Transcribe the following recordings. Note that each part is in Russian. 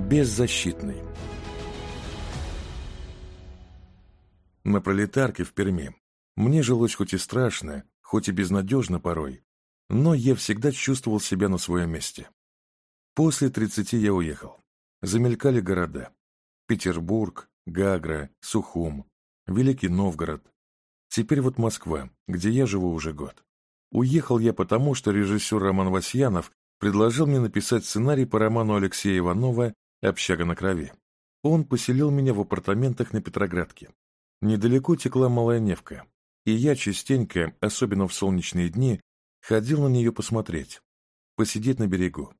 беззащитный. На пролетарке в Перми мне жилось хоть и страшно, хоть и безнадежно порой, но я всегда чувствовал себя на своем месте. После 30 я уехал. Замелькали города. Петербург, Гагра, Сухум, Великий Новгород. Теперь вот Москва, где я живу уже год. Уехал я потому, что режиссер Роман Васьянов предложил мне написать сценарий по роману Алексея Иванова общага на крови. Он поселил меня в апартаментах на Петроградке. Недалеко текла Малая Невка, и я частенько, особенно в солнечные дни, ходил на нее посмотреть, посидеть на берегу.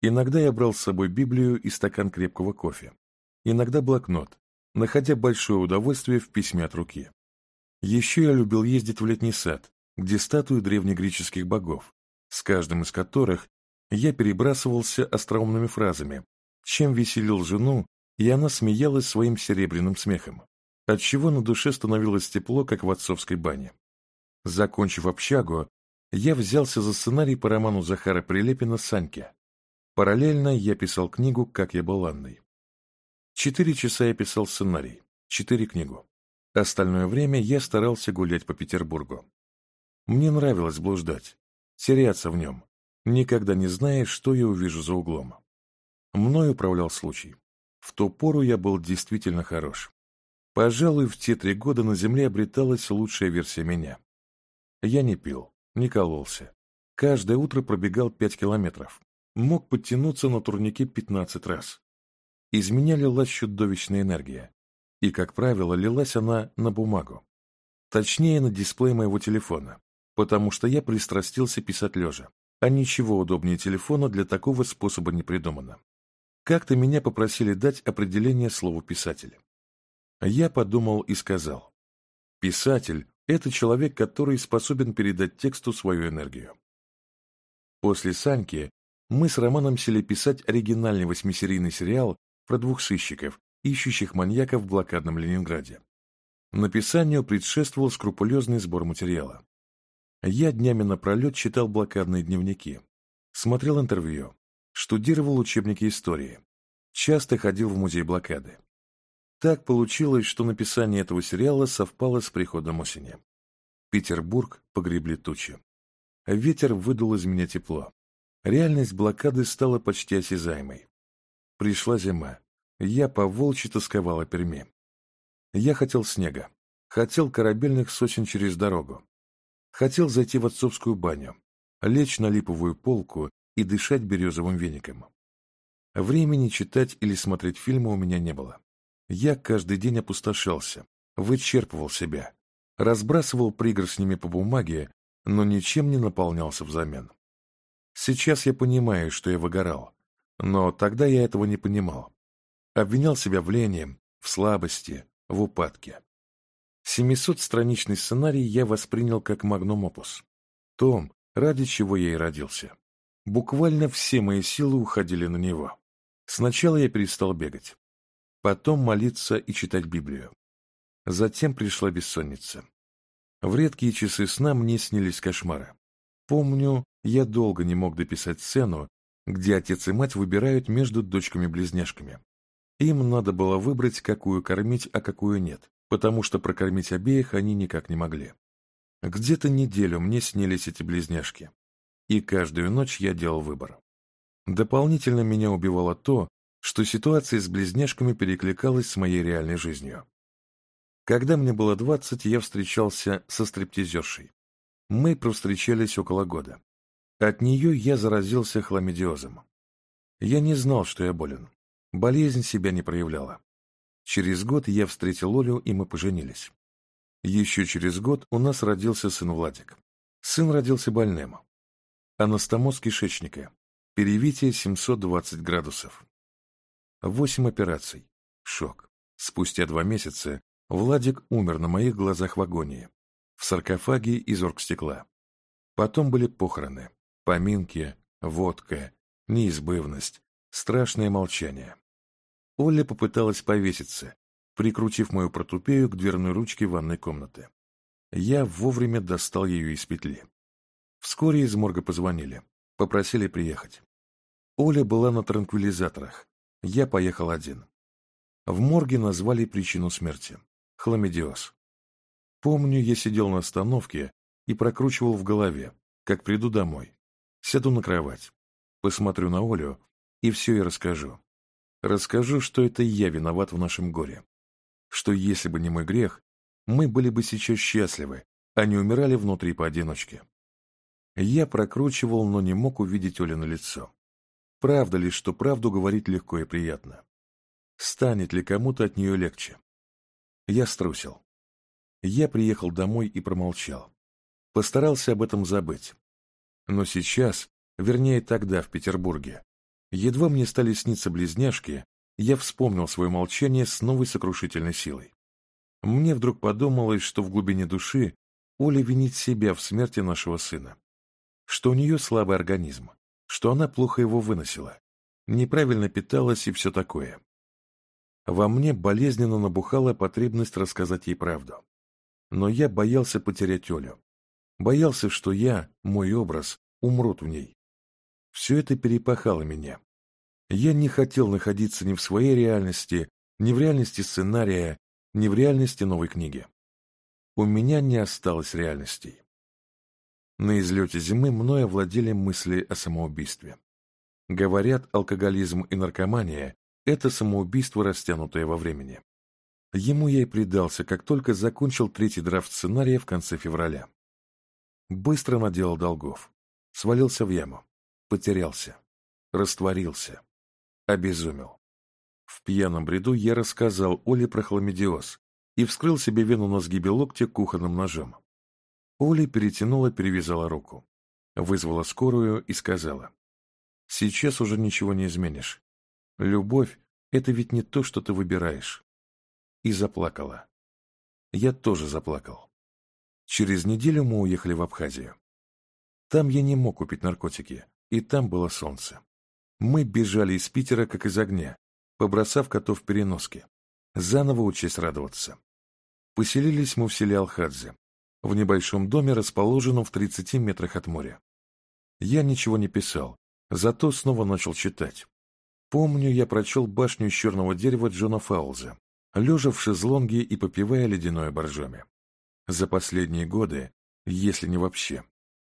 Иногда я брал с собой Библию и стакан крепкого кофе, иногда блокнот, находя большое удовольствие в письме от руки. Еще я любил ездить в летний сад, где статуи древнегреческих богов, с каждым из которых я перебрасывался остроумными фразами чем веселил жену, и она смеялась своим серебряным смехом, отчего на душе становилось тепло, как в отцовской бане. Закончив общагу, я взялся за сценарий по роману Захара Прилепина «Санька». Параллельно я писал книгу «Как я был Анной». Четыре часа я писал сценарий, четыре книгу. Остальное время я старался гулять по Петербургу. Мне нравилось блуждать, теряться в нем. Никогда не зная, что я увижу за углом. Мной управлял случай. В ту пору я был действительно хорош. Пожалуй, в те три года на Земле обреталась лучшая версия меня. Я не пил, не кололся. Каждое утро пробегал пять километров. Мог подтянуться на турнике 15 раз. Из меня лилась чудовищная энергия. И, как правило, лилась она на бумагу. Точнее, на дисплей моего телефона, потому что я пристрастился писать лежа, а ничего удобнее телефона для такого способа не придумано. Как-то меня попросили дать определение слову «писатель». Я подумал и сказал. Писатель – это человек, который способен передать тексту свою энергию. После «Саньки» мы с Романом сели писать оригинальный восьмисерийный сериал про двух сыщиков, ищущих маньяка в блокадном Ленинграде. Написанию предшествовал скрупулезный сбор материала. Я днями напролет читал блокадные дневники, смотрел интервью, штудировал учебники истории, часто ходил в музей блокады. Так получилось, что написание этого сериала совпало с приходом осени. Петербург погребли тучи. Ветер выдул из меня тепло. Реальность блокады стала почти осязаемой. Пришла зима. Я по волчи тосковала Перми. Я хотел снега. Хотел корабельных сосен через дорогу. Хотел зайти в отцовскую баню, лечь на липовую полку и дышать березовым веником. Времени читать или смотреть фильмы у меня не было. Я каждый день опустошался, вычерпывал себя, разбрасывал пригр с по бумаге, но ничем не наполнялся взамен. Сейчас я понимаю, что я выгорал, но тогда я этого не понимал. Обвинял себя в лени, в слабости, в упадке. 700-страничный сценарий я воспринял как магнум опус. Том, ради чего я и родился. Буквально все мои силы уходили на него. Сначала я перестал бегать, потом молиться и читать Библию. Затем пришла бессонница. В редкие часы сна мне снились кошмары. Помню, я долго не мог дописать сцену, где отец и мать выбирают между дочками-близняшками. Им надо было выбрать, какую кормить, а какую нет, потому что прокормить обеих они никак не могли. Где-то неделю мне снились эти близняшки, и каждую ночь я делал выбор. Дополнительно меня убивало то, что ситуация с близняшками перекликалась с моей реальной жизнью. Когда мне было 20, я встречался со стриптизершей. Мы провстречались около года. От нее я заразился хламидиозом. Я не знал, что я болен. Болезнь себя не проявляла. Через год я встретил Олю, и мы поженились. Еще через год у нас родился сын Владик. Сын родился больным. Анастомоз кишечника. Перевитие 720 градусов. Восемь операций. Шок. Спустя два месяца Владик умер на моих глазах в агонии. В саркофаге из оргстекла. Потом были похороны, поминки, водка, неизбывность, страшное молчание. Оля попыталась повеситься, прикрутив мою протупею к дверной ручке ванной комнаты. Я вовремя достал ее из петли. Вскоре из морга позвонили, попросили приехать. Оля была на транквилизаторах. Я поехал один. В морге назвали причину смерти – хламидиоз. Помню, я сидел на остановке и прокручивал в голове, как приду домой. Сяду на кровать, посмотрю на Олю и все ей расскажу. Расскажу, что это я виноват в нашем горе. Что если бы не мой грех, мы были бы сейчас счастливы, а не умирали внутри поодиночке. Я прокручивал, но не мог увидеть Оля на лицо. Правда ли, что правду говорить легко и приятно? Станет ли кому-то от нее легче? Я струсил. Я приехал домой и промолчал. Постарался об этом забыть. Но сейчас, вернее тогда в Петербурге, едва мне стали сниться близняшки, я вспомнил свое молчание с новой сокрушительной силой. Мне вдруг подумалось, что в глубине души Оля винит себя в смерти нашего сына, что у нее слабый организм, что она плохо его выносила, неправильно питалась и все такое. Во мне болезненно набухала потребность рассказать ей правду. Но я боялся потерять Олю. Боялся, что я, мой образ, умрут в ней. Все это перепахало меня. Я не хотел находиться ни в своей реальности, ни в реальности сценария, ни в реальности новой книги. У меня не осталось реальностей. На излете зимы мною овладели мысли о самоубийстве. Говорят, алкоголизм и наркомания – это самоубийство, растянутое во времени. Ему я и предался, как только закончил третий драфт сценария в конце февраля. Быстро наделал долгов. Свалился в яму. Потерялся. Растворился. Обезумел. В пьяном бреду я рассказал Оле про хламидиоз и вскрыл себе вену на сгибе локтя кухонным ножом. Оля перетянула, перевязала руку, вызвала скорую и сказала. «Сейчас уже ничего не изменишь. Любовь — это ведь не то, что ты выбираешь». И заплакала. Я тоже заплакал. Через неделю мы уехали в Абхазию. Там я не мог купить наркотики, и там было солнце. Мы бежали из Питера, как из огня, побросав котов в переноски. Заново учись радоваться. Поселились мы в селе Алхадзе, в небольшом доме, расположенном в 30 метрах от моря. Я ничего не писал, зато снова начал читать. Помню, я прочел «Башню из черного дерева» Джона Фаулза, лежа в шезлонге и попивая ледяное боржоми. За последние годы, если не вообще,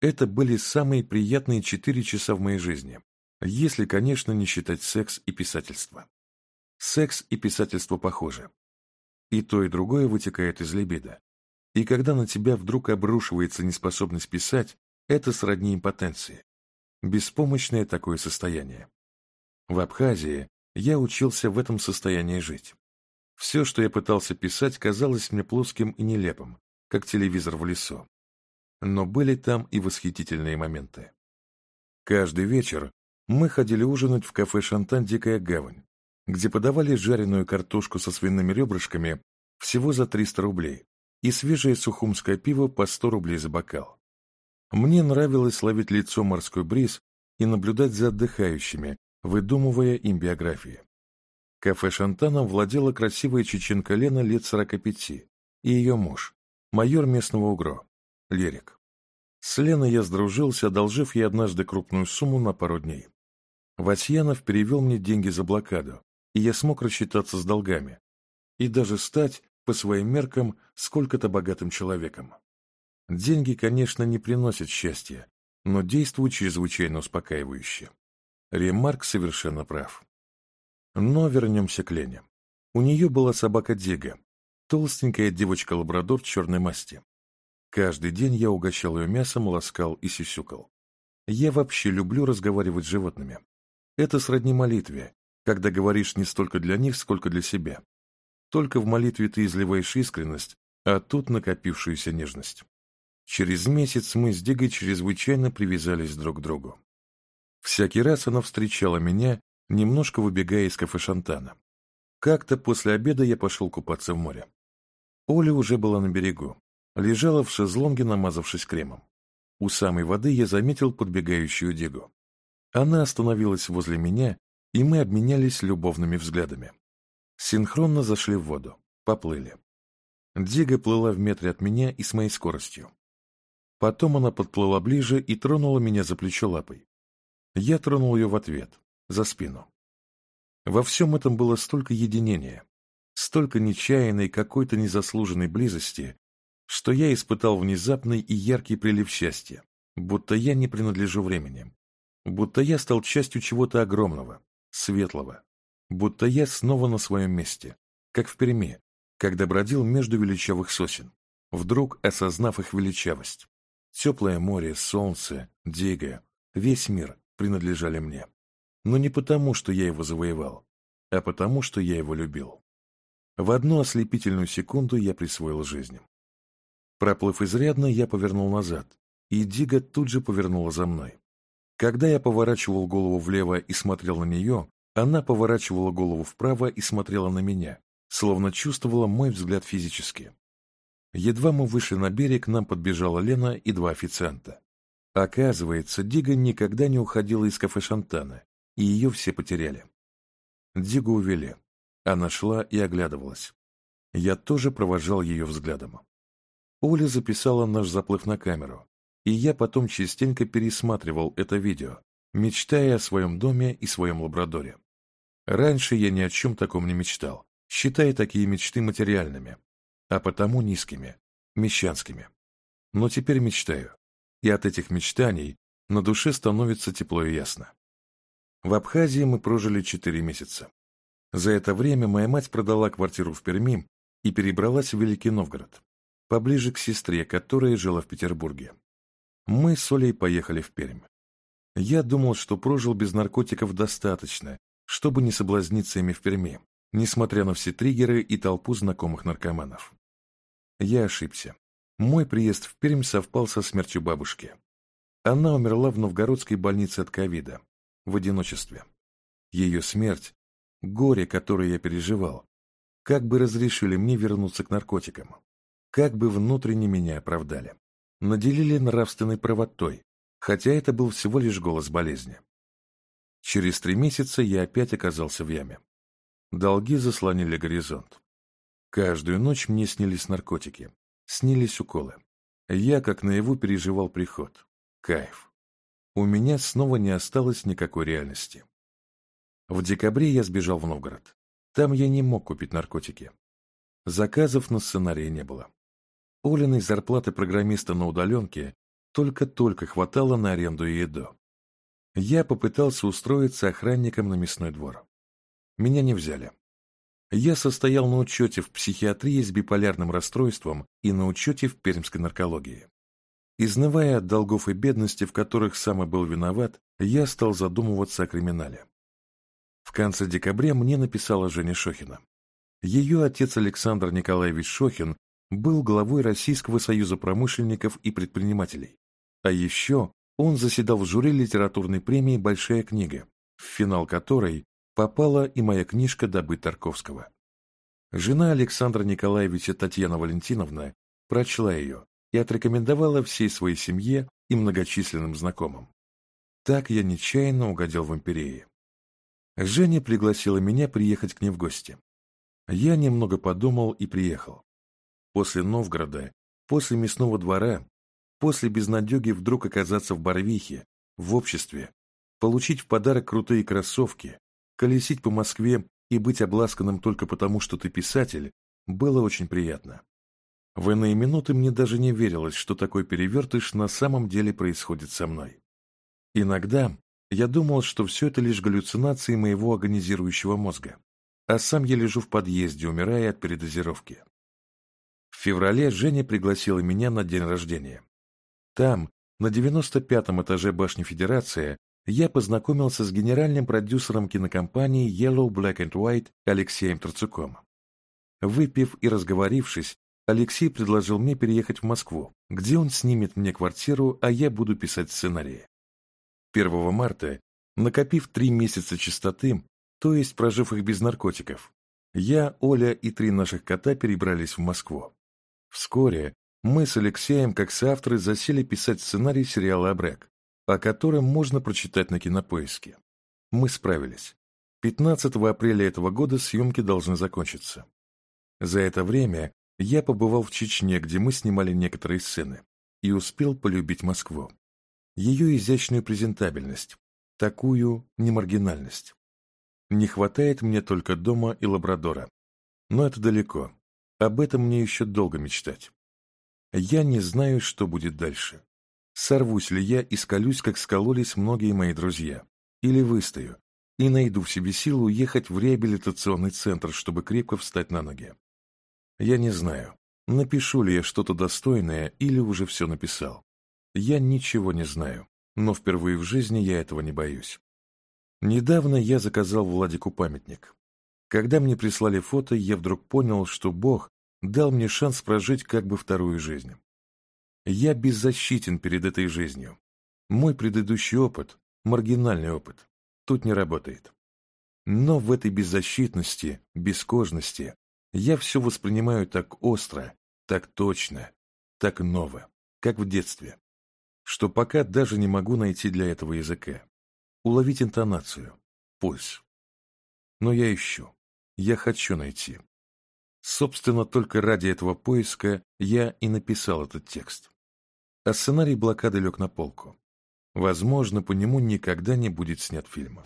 это были самые приятные четыре часа в моей жизни, если, конечно, не считать секс и писательство. Секс и писательство похожи. И то, и другое вытекает из либидо, и когда на тебя вдруг обрушивается неспособность писать, это сродни импотенции. Беспомощное такое состояние. В Абхазии я учился в этом состоянии жить. Все, что я пытался писать, казалось мне плоским и нелепым, как телевизор в лесу. Но были там и восхитительные моменты. Каждый вечер мы ходили ужинать в кафе «Шантан Дикая гавань», где подавали жареную картошку со свиными ребрышками всего за 300 рублей, и свежее сухумское пиво по 100 рублей за бокал. Мне нравилось ловить лицо морской бриз и наблюдать за отдыхающими, выдумывая им биографии. Кафе Шантана владела красивая чеченка Лена лет 45 и ее муж, майор местного УГРО, Лерик. С Леной я сдружился, одолжив ей однажды крупную сумму на пару дней. Васьянов перевел мне деньги за блокаду, и я смог рассчитаться с долгами и даже стать по своим меркам сколько-то богатым человеком. Деньги, конечно, не приносят счастья, но действуют чрезвычайно успокаивающе. Ремарк совершенно прав. Но вернемся к Лене. У нее была собака Дега, толстенькая девочка-лабрадор черной масти. Каждый день я угощал ее мясом, ласкал и сисюкал. Я вообще люблю разговаривать с животными. Это сродни молитве, когда говоришь не столько для них, сколько для себя. Только в молитве ты изливаешь искренность, а тут накопившуюся нежность. Через месяц мы с Дигой чрезвычайно привязались друг к другу. Всякий раз она встречала меня, немножко выбегая из кафе Шантана. Как-то после обеда я пошел купаться в море. Оля уже была на берегу, лежала в шезлонге, намазавшись кремом. У самой воды я заметил подбегающую Дигу. Она остановилась возле меня, и мы обменялись любовными взглядами. Синхронно зашли в воду. Поплыли. Дига плыла в метре от меня и с моей скоростью. Потом она подплыла ближе и тронула меня за плечо лапой. Я тронул ее в ответ, за спину. Во всем этом было столько единения, столько нечаянной какой-то незаслуженной близости, что я испытал внезапный и яркий прилив счастья, будто я не принадлежу времени, будто я стал частью чего-то огромного, светлого, будто я снова на своем месте, как в Перми, когда бродил между величавых сосен, вдруг осознав их величавость. Теплое море, солнце, дега, весь мир принадлежали мне. Но не потому, что я его завоевал, а потому, что я его любил. В одну ослепительную секунду я присвоил жизнь. Проплыв изрядно, я повернул назад, и Дига тут же повернула за мной. Когда я поворачивал голову влево и смотрел на нее, она поворачивала голову вправо и смотрела на меня, словно чувствовала мой взгляд физически. Едва мы вышли на берег, нам подбежала Лена и два официанта. Оказывается, Дига никогда не уходила из кафе Шантана, и ее все потеряли. Дигу увели. Она шла и оглядывалась. Я тоже провожал ее взглядом. Оля записала наш заплыв на камеру, и я потом частенько пересматривал это видео, мечтая о своем доме и своем лабрадоре. Раньше я ни о чем таком не мечтал, считая такие мечты материальными, а потому низкими, мещанскими. Но теперь мечтаю, и от этих мечтаний на душе становится тепло и ясно. В Абхазии мы прожили 4 месяца. За это время моя мать продала квартиру в Перми и перебралась в Великий Новгород, поближе к сестре, которая жила в Петербурге. Мы с Олей поехали в Пермь. Я думал, что прожил без наркотиков достаточно чтобы не соблазниться ими в Перми, несмотря на все триггеры и толпу знакомых наркоманов. Я ошибся. Мой приезд в Пермь совпал со смертью бабушки. Она умерла в новгородской больнице от ковида, в одиночестве. Ее смерть, горе, которое я переживал, как бы разрешили мне вернуться к наркотикам, как бы внутренне меня оправдали, наделили нравственной правотой, хотя это был всего лишь голос болезни. Через три месяца я опять оказался в яме. Долги заслонили горизонт. Каждую ночь мне снились наркотики, снились уколы. Я, как наяву, переживал приход. Кайф. У меня снова не осталось никакой реальности. В декабре я сбежал в Новгород. Там я не мог купить наркотики. Заказов на сценарии не было. Олиной зарплаты программиста на удаленке только-только хватало на аренду и еду. Я попытался устроиться охранником на мясной двор. Меня не взяли. Я состоял на учете в психиатрии с биполярным расстройством и на учете в пермской наркологии. Изнывая от долгов и бедности, в которых сам и был виноват, я стал задумываться о криминале. В конце декабря мне написала Женя Шохина. Ее отец Александр Николаевич Шохин был главой Российского союза промышленников и предпринимателей, а еще он заседал в жюри литературной премии «Большая книга», в финал которой попала и моя книжка «Добы Тарковского». Жена Александра Николаевича Татьяна Валентиновна прочла ее и отрекомендовала всей своей семье и многочисленным знакомым. Так я нечаянно угодил в империи. Женя пригласила меня приехать к ней в гости. Я немного подумал и приехал. После Новгорода, после мясного двора После безнадеги вдруг оказаться в Барвихе, в обществе, получить в подарок крутые кроссовки, колесить по Москве и быть обласканным только потому, что ты писатель, было очень приятно. В иные минуты мне даже не верилось, что такой перевертыш на самом деле происходит со мной. Иногда я думал, что все это лишь галлюцинации моего агонизирующего мозга, а сам я лежу в подъезде, умирая от передозировки. В феврале Женя пригласила меня на день рождения. Там, на 95-м этаже башни Федерации, я познакомился с генеральным продюсером кинокомпании Yellow Black and White Алексеем Троцуком. Выпив и разговорившись, Алексей предложил мне переехать в Москву, где он снимет мне квартиру, а я буду писать сценарии. 1 марта, накопив три месяца чистоты, то есть прожив их без наркотиков, я, Оля и три наших кота перебрались в Москву. Вскоре мы с Алексеем, как соавторы, засели писать сценарий сериала «Обрек», о котором можно прочитать на кинопоиске. Мы справились. 15 апреля этого года съемки должны закончиться. За это время я побывал в Чечне, где мы снимали некоторые сцены, и успел полюбить Москву. Ее изящную презентабельность, такую немаргинальность. Не хватает мне только дома и лабрадора. Но это далеко. Об этом мне еще долго мечтать. Я не знаю, что будет дальше. Сорвусь ли я и скалюсь, как скололись многие мои друзья, или выстою, и найду в себе силу ехать в реабилитационный центр, чтобы крепко встать на ноги. Я не знаю, напишу ли я что-то достойное или уже все написал. Я ничего не знаю, но впервые в жизни я этого не боюсь. Недавно я заказал Владику памятник. Когда мне прислали фото, я вдруг понял, что Бог дал мне шанс прожить как бы вторую жизнь. Я беззащитен перед этой жизнью. Мой предыдущий опыт – маргинальный опыт. Тут не работает. Но в этой беззащитности, бескожности я все воспринимаю так остро, так точно, так ново, как в детстве, что пока даже не могу найти для этого языка. Уловить интонацию, пульс. Но я ищу, я хочу найти, Собственно, только ради этого поиска я и написал этот текст. А сценарий блокады лег на полку. Возможно, по нему никогда не будет снят фильма.